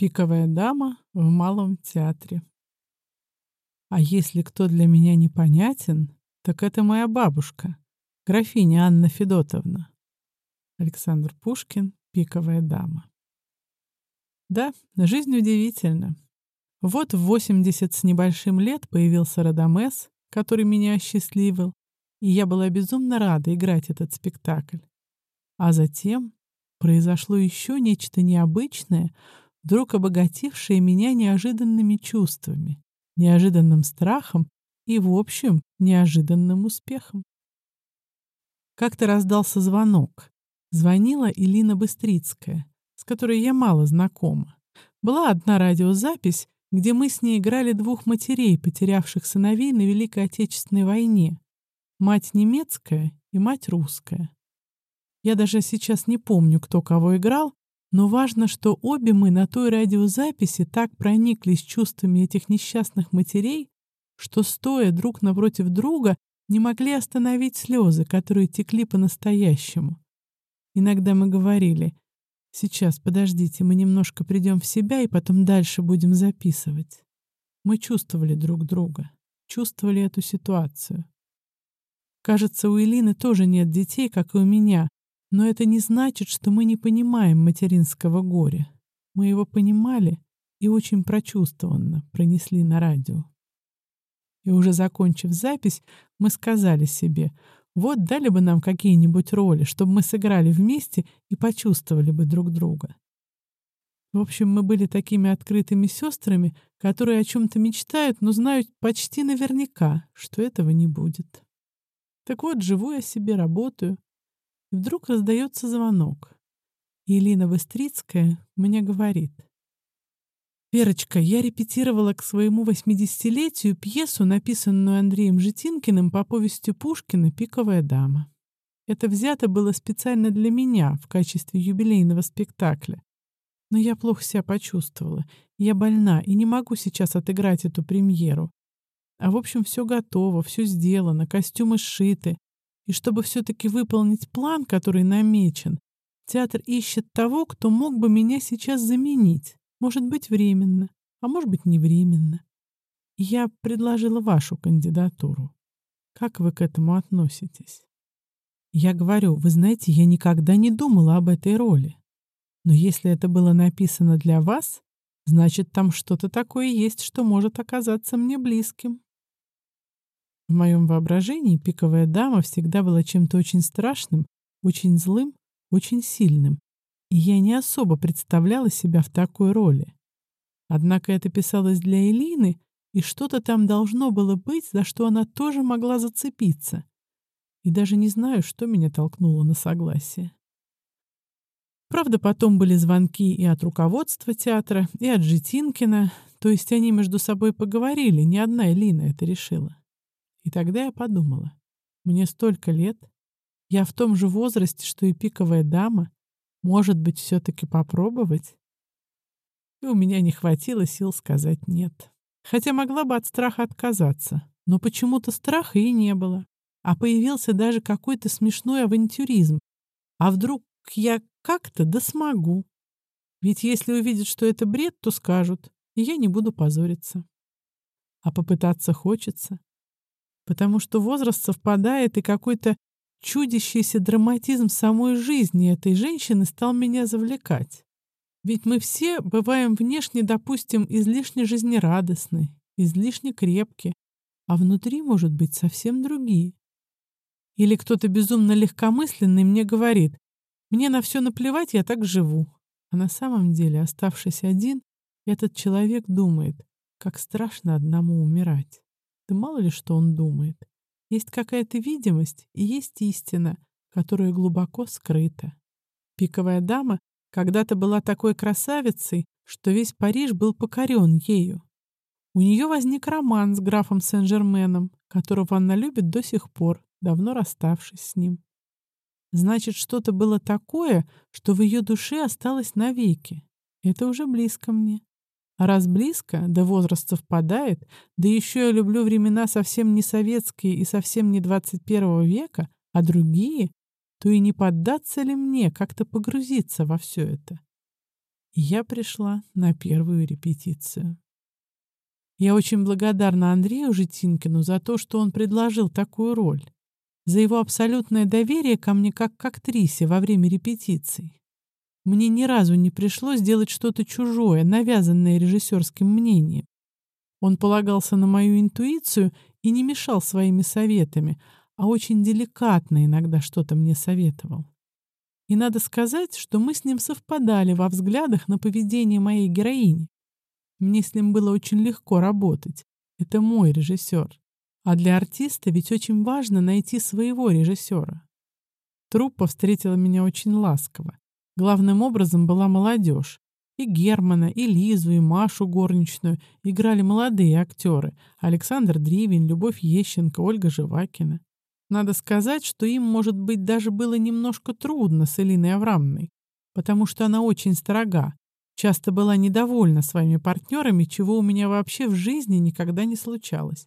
Пиковая дама в Малом театре. А если кто для меня непонятен, так это моя бабушка, графиня Анна Федотовна. Александр Пушкин, Пиковая дама. Да, жизнь удивительна. Вот в 80 с небольшим лет появился Радамес, который меня осчастливил, и я была безумно рада играть этот спектакль. А затем произошло еще нечто необычное, вдруг обогатившее меня неожиданными чувствами, неожиданным страхом и, в общем, неожиданным успехом. Как-то раздался звонок. Звонила Илина Быстрицкая, с которой я мало знакома. Была одна радиозапись, где мы с ней играли двух матерей, потерявших сыновей на Великой Отечественной войне. Мать немецкая и мать русская. Я даже сейчас не помню, кто кого играл, но важно, что обе мы на той радиозаписи так прониклись чувствами этих несчастных матерей, что, стоя друг напротив друга, не могли остановить слезы, которые текли по-настоящему. Иногда мы говорили, «Сейчас, подождите, мы немножко придем в себя и потом дальше будем записывать». Мы чувствовали друг друга, чувствовали эту ситуацию. Кажется, у Элины тоже нет детей, как и у меня, но это не значит, что мы не понимаем материнского горя. Мы его понимали и очень прочувствованно пронесли на радио. И уже закончив запись, мы сказали себе, вот дали бы нам какие-нибудь роли, чтобы мы сыграли вместе и почувствовали бы друг друга. В общем, мы были такими открытыми сестрами, которые о чем-то мечтают, но знают почти наверняка, что этого не будет. Так вот, живу я себе, работаю, вдруг раздается звонок. И Елена Быстрицкая мне говорит. «Верочка, я репетировала к своему восьмидесятилетию пьесу, написанную Андреем Житинкиным по повести Пушкина «Пиковая дама». Это взято было специально для меня в качестве юбилейного спектакля. Но я плохо себя почувствовала. Я больна и не могу сейчас отыграть эту премьеру. А в общем, все готово, все сделано, костюмы сшиты. И чтобы все-таки выполнить план, который намечен, театр ищет того, кто мог бы меня сейчас заменить. Может быть, временно, а может быть, не временно. я предложила вашу кандидатуру. Как вы к этому относитесь? Я говорю, вы знаете, я никогда не думала об этой роли. Но если это было написано для вас, значит, там что-то такое есть, что может оказаться мне близким. В моем воображении пиковая дама всегда была чем-то очень страшным, очень злым, очень сильным, и я не особо представляла себя в такой роли. Однако это писалось для Элины, и что-то там должно было быть, за что она тоже могла зацепиться. И даже не знаю, что меня толкнуло на согласие. Правда, потом были звонки и от руководства театра, и от Житинкина, то есть они между собой поговорили, ни одна Элина это решила. И тогда я подумала, мне столько лет, я в том же возрасте, что и пиковая дама, может быть, все-таки попробовать? И у меня не хватило сил сказать «нет». Хотя могла бы от страха отказаться, но почему-то страха и не было. А появился даже какой-то смешной авантюризм. А вдруг я как-то да смогу? Ведь если увидят, что это бред, то скажут, и я не буду позориться. А попытаться хочется потому что возраст совпадает, и какой-то чудящийся драматизм самой жизни этой женщины стал меня завлекать. Ведь мы все бываем внешне, допустим, излишне жизнерадостны, излишне крепки, а внутри, может быть, совсем другие. Или кто-то безумно легкомысленный мне говорит, мне на все наплевать, я так живу. А на самом деле, оставшись один, этот человек думает, как страшно одному умирать. Да мало ли что он думает. Есть какая-то видимость и есть истина, которая глубоко скрыта. Пиковая дама когда-то была такой красавицей, что весь Париж был покорен ею. У нее возник роман с графом Сен-Жерменом, которого она любит до сих пор, давно расставшись с ним. Значит, что-то было такое, что в ее душе осталось навеки. Это уже близко мне. Раз близко, да возраст совпадает, да еще я люблю времена совсем не советские и совсем не 21 века, а другие, то и не поддаться ли мне как-то погрузиться во все это? Я пришла на первую репетицию. Я очень благодарна Андрею Житинкину за то, что он предложил такую роль, за его абсолютное доверие ко мне как к актрисе во время репетиций. Мне ни разу не пришлось делать что-то чужое, навязанное режиссерским мнением. Он полагался на мою интуицию и не мешал своими советами, а очень деликатно иногда что-то мне советовал. И надо сказать, что мы с ним совпадали во взглядах на поведение моей героини. Мне с ним было очень легко работать. Это мой режиссер. А для артиста ведь очень важно найти своего режиссера. Труппа встретила меня очень ласково. Главным образом была молодежь. И Германа, и Лизу, и Машу горничную играли молодые актеры. Александр Дривень, Любовь Ещенко, Ольга Живакина. Надо сказать, что им, может быть, даже было немножко трудно с Элиной Аврамовной, потому что она очень строга, Часто была недовольна своими партнерами, чего у меня вообще в жизни никогда не случалось.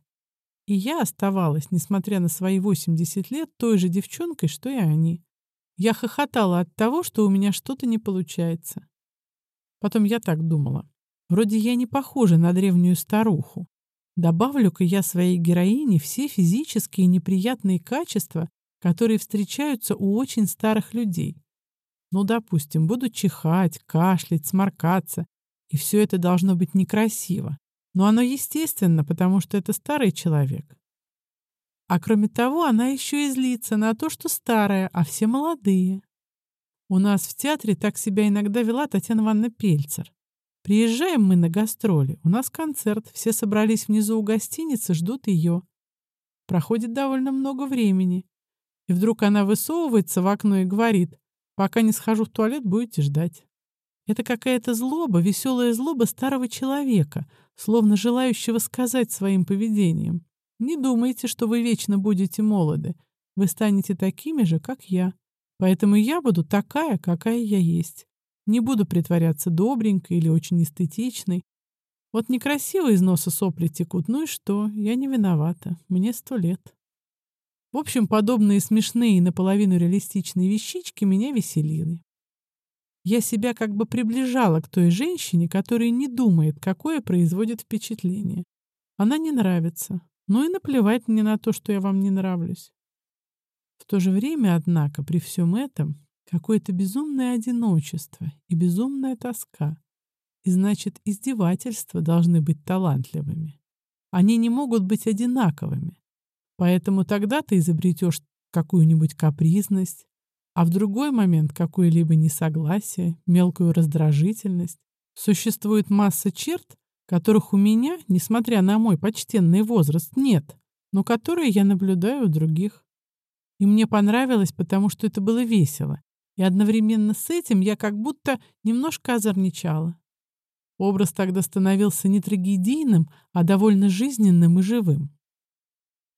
И я оставалась, несмотря на свои 80 лет, той же девчонкой, что и они. Я хохотала от того, что у меня что-то не получается. Потом я так думала. Вроде я не похожа на древнюю старуху. Добавлю-ка я своей героине все физические неприятные качества, которые встречаются у очень старых людей. Ну, допустим, буду чихать, кашлять, сморкаться. И все это должно быть некрасиво. Но оно естественно, потому что это старый человек. А кроме того, она еще и злится на то, что старая, а все молодые. У нас в театре так себя иногда вела Татьяна Ивановна Пельцер. Приезжаем мы на гастроли, у нас концерт, все собрались внизу у гостиницы, ждут ее. Проходит довольно много времени. И вдруг она высовывается в окно и говорит, Пока не схожу в туалет, будете ждать. Это какая-то злоба, веселая злоба старого человека, словно желающего сказать своим поведением. Не думайте, что вы вечно будете молоды. Вы станете такими же, как я. Поэтому я буду такая, какая я есть. Не буду притворяться добренькой или очень эстетичной. Вот некрасиво из носа сопли текут, ну и что? Я не виновата. Мне сто лет. В общем, подобные смешные и наполовину реалистичные вещички меня веселили. Я себя как бы приближала к той женщине, которая не думает, какое производит впечатление. Она не нравится. Ну и наплевать мне на то, что я вам не нравлюсь. В то же время, однако, при всем этом какое-то безумное одиночество и безумная тоска. И значит, издевательства должны быть талантливыми. Они не могут быть одинаковыми. Поэтому тогда ты изобретешь какую-нибудь капризность, а в другой момент какое-либо несогласие, мелкую раздражительность. Существует масса черт, которых у меня, несмотря на мой почтенный возраст, нет, но которые я наблюдаю у других. И мне понравилось, потому что это было весело, и одновременно с этим я как будто немножко озорничала. Образ тогда становился не трагедийным, а довольно жизненным и живым.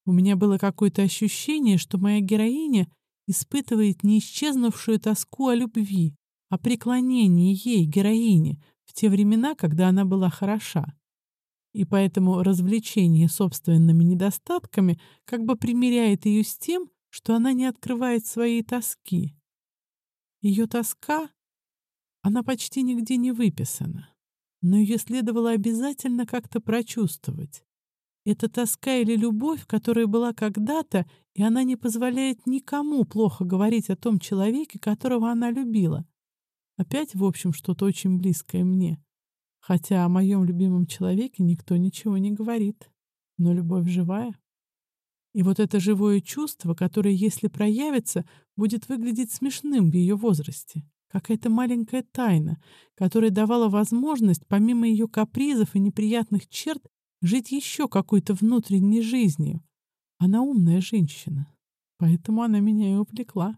У меня было какое-то ощущение, что моя героиня испытывает не исчезнувшую тоску о любви, о преклонении ей, героине, те времена, когда она была хороша. И поэтому развлечение собственными недостатками как бы примиряет ее с тем, что она не открывает своей тоски. Ее тоска, она почти нигде не выписана, но ее следовало обязательно как-то прочувствовать. Это тоска или любовь, которая была когда-то, и она не позволяет никому плохо говорить о том человеке, которого она любила. Опять, в общем, что-то очень близкое мне. Хотя о моем любимом человеке никто ничего не говорит. Но любовь живая. И вот это живое чувство, которое, если проявится, будет выглядеть смешным в ее возрасте. Какая-то маленькая тайна, которая давала возможность, помимо ее капризов и неприятных черт, жить еще какой-то внутренней жизнью. Она умная женщина, поэтому она меня и увлекла.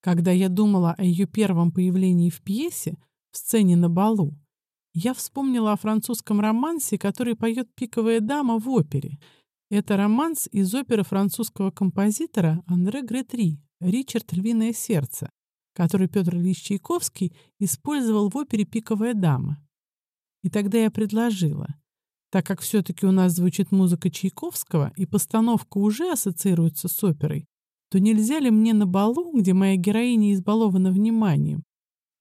Когда я думала о ее первом появлении в пьесе, в сцене на балу, я вспомнила о французском романсе, который поет пиковая дама в опере. Это романс из оперы французского композитора Андре Гретри «Ричард. Львиное сердце», который Петр Ильич Чайковский использовал в опере «Пиковая дама». И тогда я предложила, так как все-таки у нас звучит музыка Чайковского, и постановка уже ассоциируется с оперой, то нельзя ли мне на балу, где моя героиня избалована вниманием,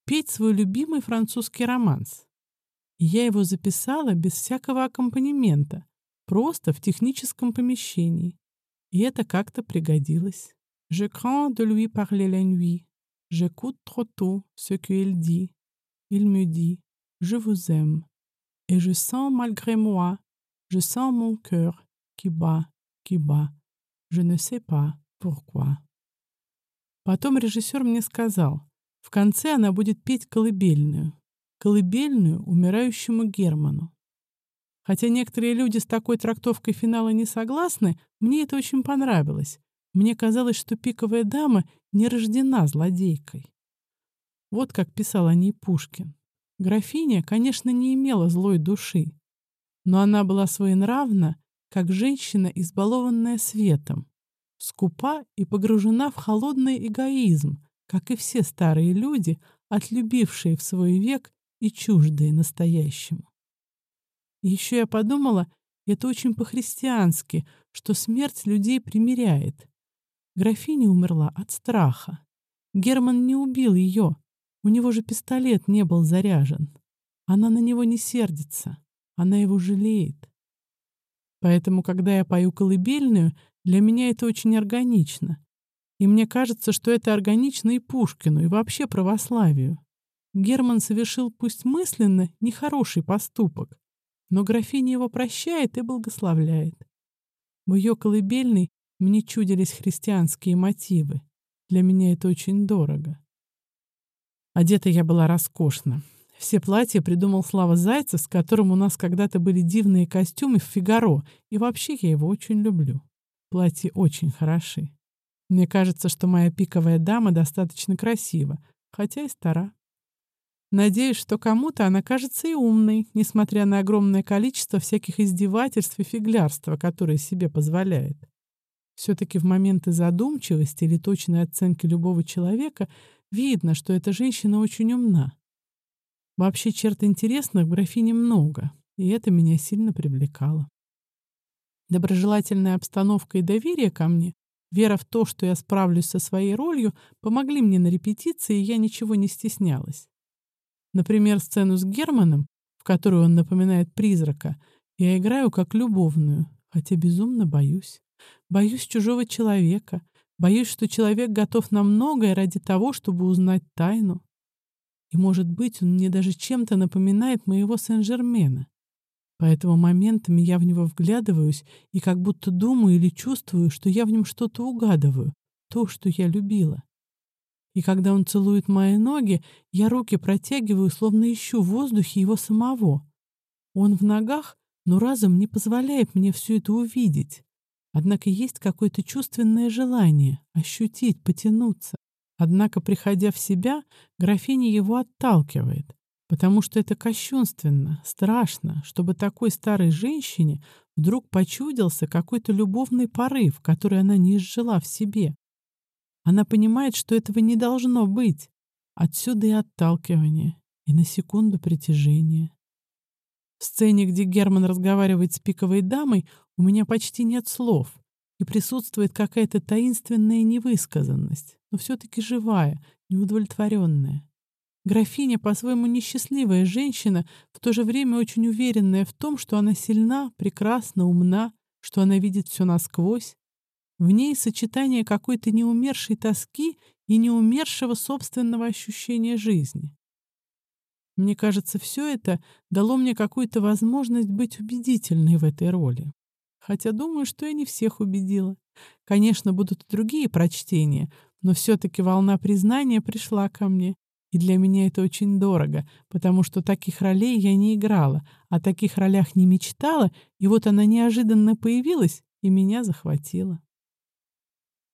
петь свой любимый французский романс. И я его записала без всякого аккомпанемента, просто в техническом помещении. И это как-то пригодилось. Je crains de lui parler la nuit. J'écoute trop tôt ce qu'il dit. Il me dit, je vous aime. Et je sens malgré moi, je sens mon cœur qui bat, qui bat. Je ne sais pas pourquoi. Потом режиссер мне сказал, в конце она будет петь колыбельную. Колыбельную умирающему Герману. Хотя некоторые люди с такой трактовкой финала не согласны, мне это очень понравилось. Мне казалось, что пиковая дама не рождена злодейкой. Вот как писал о ней Пушкин. Графиня, конечно, не имела злой души, но она была своенравна, как женщина, избалованная светом, скупа и погружена в холодный эгоизм, как и все старые люди, отлюбившие в свой век и чуждые настоящему. Еще я подумала, это очень по-христиански, что смерть людей примиряет. Графиня умерла от страха. Герман не убил ее. У него же пистолет не был заряжен. Она на него не сердится. Она его жалеет. Поэтому, когда я пою колыбельную, для меня это очень органично. И мне кажется, что это органично и Пушкину, и вообще православию. Герман совершил пусть мысленно нехороший поступок, но графиня его прощает и благословляет. В ее колыбельной мне чудились христианские мотивы. Для меня это очень дорого. Одета я была роскошно. Все платья придумал Слава Зайцев, с которым у нас когда-то были дивные костюмы в «Фигаро», и вообще я его очень люблю. Платья очень хороши. Мне кажется, что моя пиковая дама достаточно красива, хотя и стара. Надеюсь, что кому-то она кажется и умной, несмотря на огромное количество всяких издевательств и фиглярства, которые себе позволяет. Все-таки в моменты задумчивости или точной оценки любого человека видно, что эта женщина очень умна. Вообще черт интересных в много, и это меня сильно привлекало. Доброжелательная обстановка и доверие ко мне, вера в то, что я справлюсь со своей ролью, помогли мне на репетиции, и я ничего не стеснялась. Например, сцену с Германом, в которой он напоминает призрака, я играю как любовную, хотя безумно боюсь. Боюсь чужого человека, боюсь, что человек готов на многое ради того, чтобы узнать тайну. И, может быть, он мне даже чем-то напоминает моего Сен-Жермена. Поэтому моментами я в него вглядываюсь и как будто думаю или чувствую, что я в нем что-то угадываю, то, что я любила. И когда он целует мои ноги, я руки протягиваю, словно ищу в воздухе его самого. Он в ногах, но разум не позволяет мне все это увидеть. Однако есть какое-то чувственное желание ощутить, потянуться. Однако, приходя в себя, графиня его отталкивает, потому что это кощунственно, страшно, чтобы такой старой женщине вдруг почудился какой-то любовный порыв, который она не изжила в себе. Она понимает, что этого не должно быть. Отсюда и отталкивание, и на секунду притяжение. В сцене, где Герман разговаривает с пиковой дамой, у меня почти нет слов, и присутствует какая-то таинственная невысказанность, но все-таки живая, неудовлетворенная. Графиня по-своему несчастливая женщина, в то же время очень уверенная в том, что она сильна, прекрасна, умна, что она видит все насквозь, в ней сочетание какой-то неумершей тоски и неумершего собственного ощущения жизни. Мне кажется, все это дало мне какую-то возможность быть убедительной в этой роли. Хотя думаю, что я не всех убедила. Конечно, будут и другие прочтения, но все-таки волна признания пришла ко мне. Для меня это очень дорого, потому что таких ролей я не играла, о таких ролях не мечтала, и вот она неожиданно появилась и меня захватила.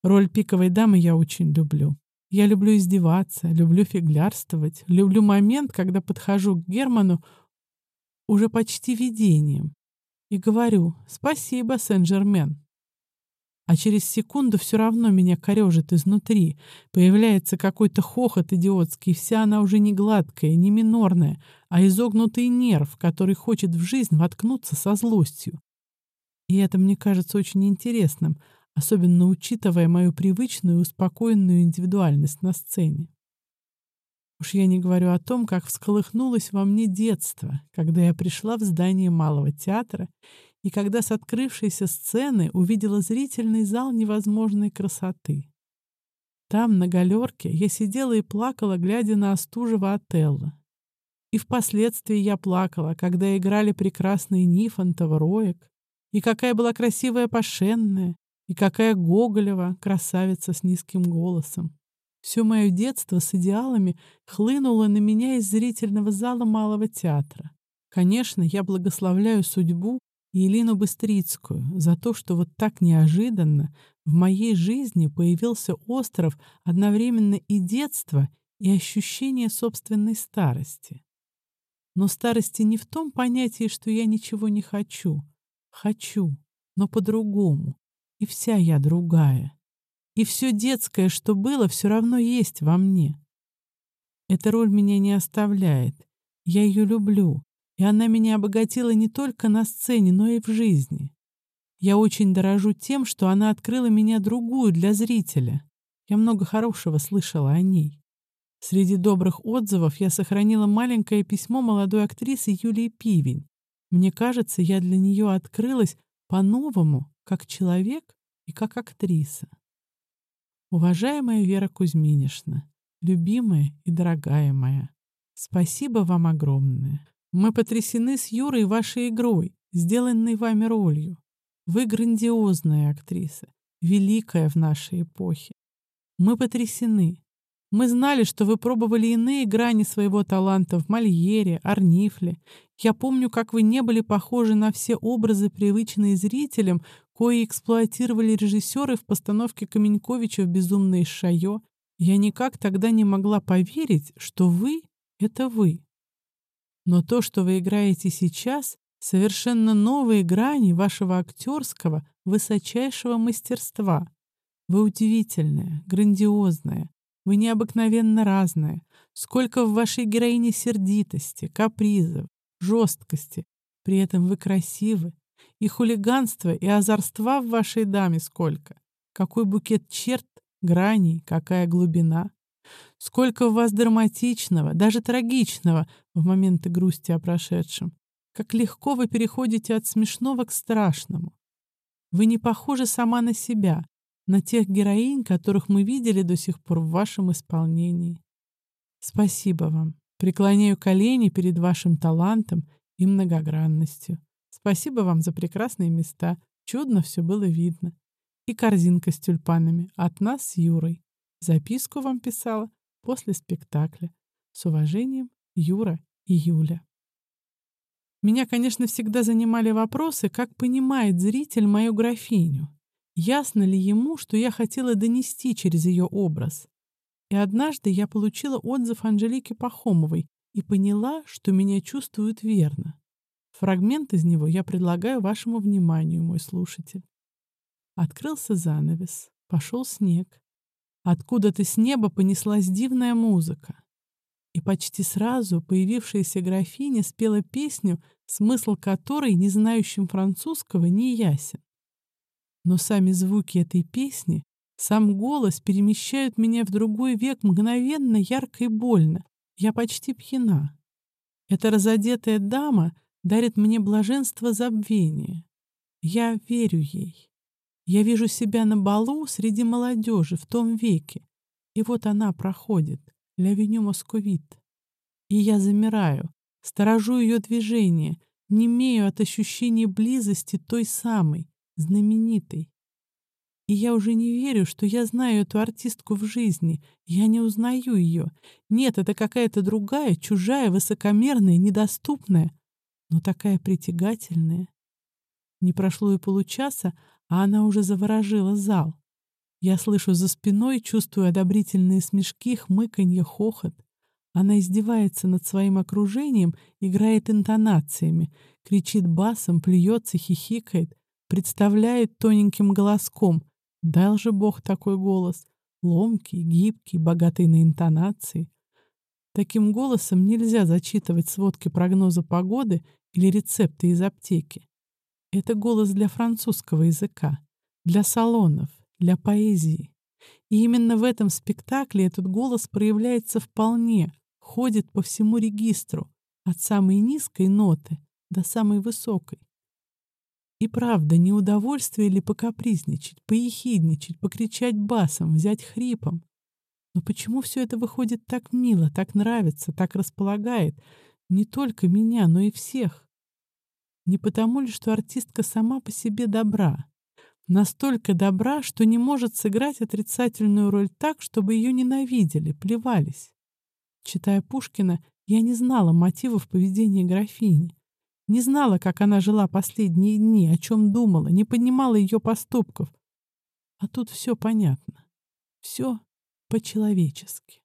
Роль пиковой дамы я очень люблю. Я люблю издеваться, люблю фиглярствовать, люблю момент, когда подхожу к Герману уже почти видением и говорю «Спасибо, Сен-Жермен». А через секунду все равно меня корежит изнутри. Появляется какой-то хохот идиотский, вся она уже не гладкая, не минорная, а изогнутый нерв, который хочет в жизнь воткнуться со злостью. И это мне кажется очень интересным — особенно учитывая мою привычную успокоенную индивидуальность на сцене. Уж я не говорю о том, как всколыхнулось во мне детство, когда я пришла в здание Малого театра и когда с открывшейся сцены увидела зрительный зал невозможной красоты. Там, на галерке, я сидела и плакала, глядя на Остужева Отелло. И впоследствии я плакала, когда играли прекрасные Нифонтова, Роек, и какая была красивая Пашенная, и какая Гоголева, красавица с низким голосом. Все мое детство с идеалами хлынуло на меня из зрительного зала Малого театра. Конечно, я благословляю судьбу и Елину Быстрицкую за то, что вот так неожиданно в моей жизни появился остров одновременно и детства, и ощущение собственной старости. Но старости не в том понятии, что я ничего не хочу. Хочу, но по-другому. И вся я другая. И все детское, что было, все равно есть во мне. Эта роль меня не оставляет. Я ее люблю, и она меня обогатила не только на сцене, но и в жизни. Я очень дорожу тем, что она открыла меня другую для зрителя. Я много хорошего слышала о ней. Среди добрых отзывов я сохранила маленькое письмо молодой актрисы Юлии Пивень. Мне кажется, я для нее открылась по-новому, как человек и как актриса. Уважаемая Вера Кузьминишна, любимая и дорогая моя, спасибо вам огромное. Мы потрясены с Юрой вашей игрой, сделанной вами ролью. Вы грандиозная актриса, великая в нашей эпохе. Мы потрясены. Мы знали, что вы пробовали иные грани своего таланта в Мольере, Арнифле. Я помню, как вы не были похожи на все образы, привычные зрителям, кои эксплуатировали режиссеры в постановке Каменьковича в «Безумное шайо». Я никак тогда не могла поверить, что вы — это вы. Но то, что вы играете сейчас, совершенно новые грани вашего актерского высочайшего мастерства. Вы удивительная, грандиозная, вы необыкновенно разная. Сколько в вашей героине сердитости, капризов, жесткости. При этом вы красивы. И хулиганства, и озорства в вашей даме сколько. Какой букет черт, граней, какая глубина. Сколько в вас драматичного, даже трагичного в моменты грусти о прошедшем. Как легко вы переходите от смешного к страшному. Вы не похожи сама на себя, на тех героинь, которых мы видели до сих пор в вашем исполнении. Спасибо вам. Преклоняю колени перед вашим талантом и многогранностью. Спасибо вам за прекрасные места. Чудно все было видно. И корзинка с тюльпанами от нас с Юрой. Записку вам писала после спектакля. С уважением, Юра и Юля. Меня, конечно, всегда занимали вопросы, как понимает зритель мою графиню. Ясно ли ему, что я хотела донести через ее образ? И однажды я получила отзыв Анжелики Пахомовой и поняла, что меня чувствуют верно. Фрагмент из него я предлагаю вашему вниманию, мой слушатель. Открылся занавес, пошел снег. Откуда-то с неба понеслась дивная музыка. И почти сразу появившаяся графиня спела песню, смысл которой, не знающим французского, не ясен. Но сами звуки этой песни, сам голос перемещают меня в другой век мгновенно, ярко и больно. Я почти пьяна. Эта разодетая дама дарит мне блаженство забвения. Я верю ей. Я вижу себя на балу среди молодежи в том веке. И вот она проходит, лявеню московит. И я замираю, сторожу ее движение, немею от ощущения близости той самой, знаменитой. И я уже не верю, что я знаю эту артистку в жизни. Я не узнаю ее. Нет, это какая-то другая, чужая, высокомерная, недоступная, но такая притягательная. Не прошло и получаса, а она уже заворожила зал. Я слышу за спиной, чувствую одобрительные смешки, хмыканье, хохот. Она издевается над своим окружением, играет интонациями, кричит басом, плюется, хихикает, представляет тоненьким голоском. Дал же Бог такой голос. Ломкий, гибкий, богатый на интонации. Таким голосом нельзя зачитывать сводки прогноза погоды или рецепты из аптеки. Это голос для французского языка, для салонов, для поэзии. И именно в этом спектакле этот голос проявляется вполне, ходит по всему регистру, от самой низкой ноты до самой высокой. И правда, не удовольствие ли покапризничать, поехидничать, покричать басом, взять хрипом? Но почему все это выходит так мило, так нравится, так располагает не только меня, но и всех? Не потому ли, что артистка сама по себе добра? Настолько добра, что не может сыграть отрицательную роль так, чтобы ее ненавидели, плевались. Читая Пушкина, я не знала мотивов поведения графини. Не знала, как она жила последние дни, о чем думала, не понимала ее поступков. А тут все понятно. Все по-человечески.